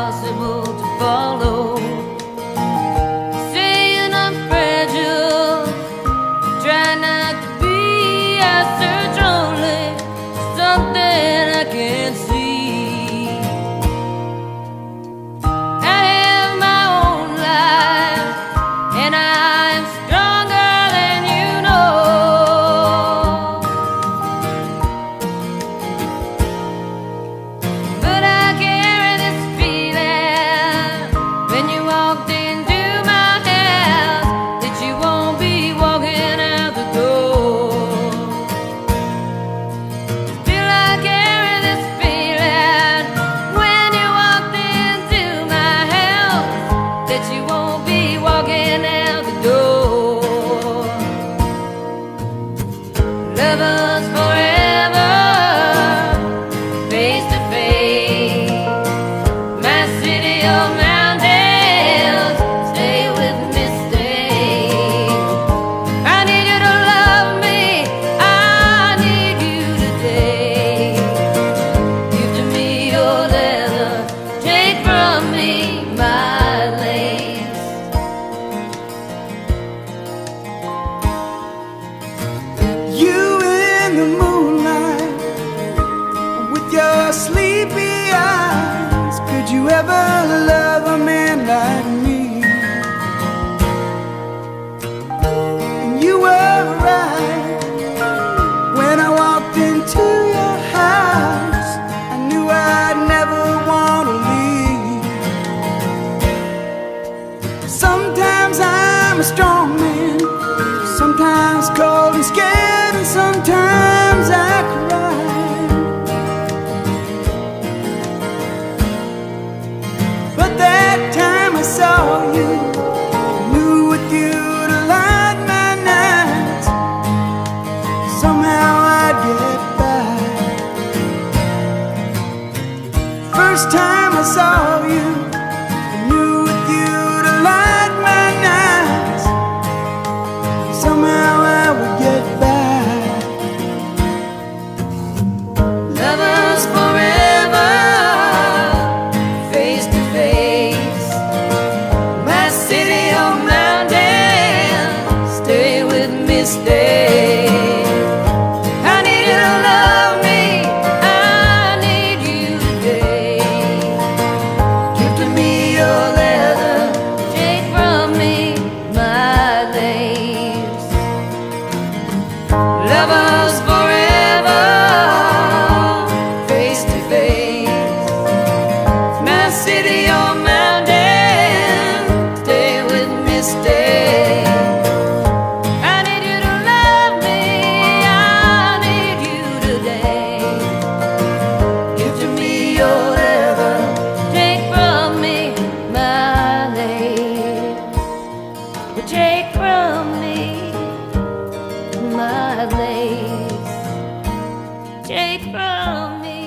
impossible to follow. devil's Sometimes cold and scared, and sometimes I cry. But that time I saw you, knew with you to light my nights. Somehow I'd get by. First time I saw you. take from me.